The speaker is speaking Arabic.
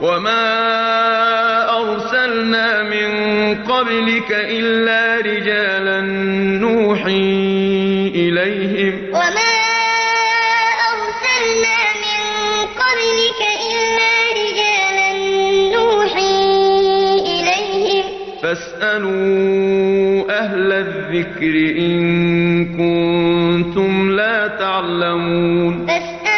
وما أرسلنا من قبلك إلا رجالا نوحي إليهم وما أرسلنا من قبلك إلا رجالا نوحي إليهم فاسألوا أهل الذكر إن كنتم لا تعلمون فاسألوا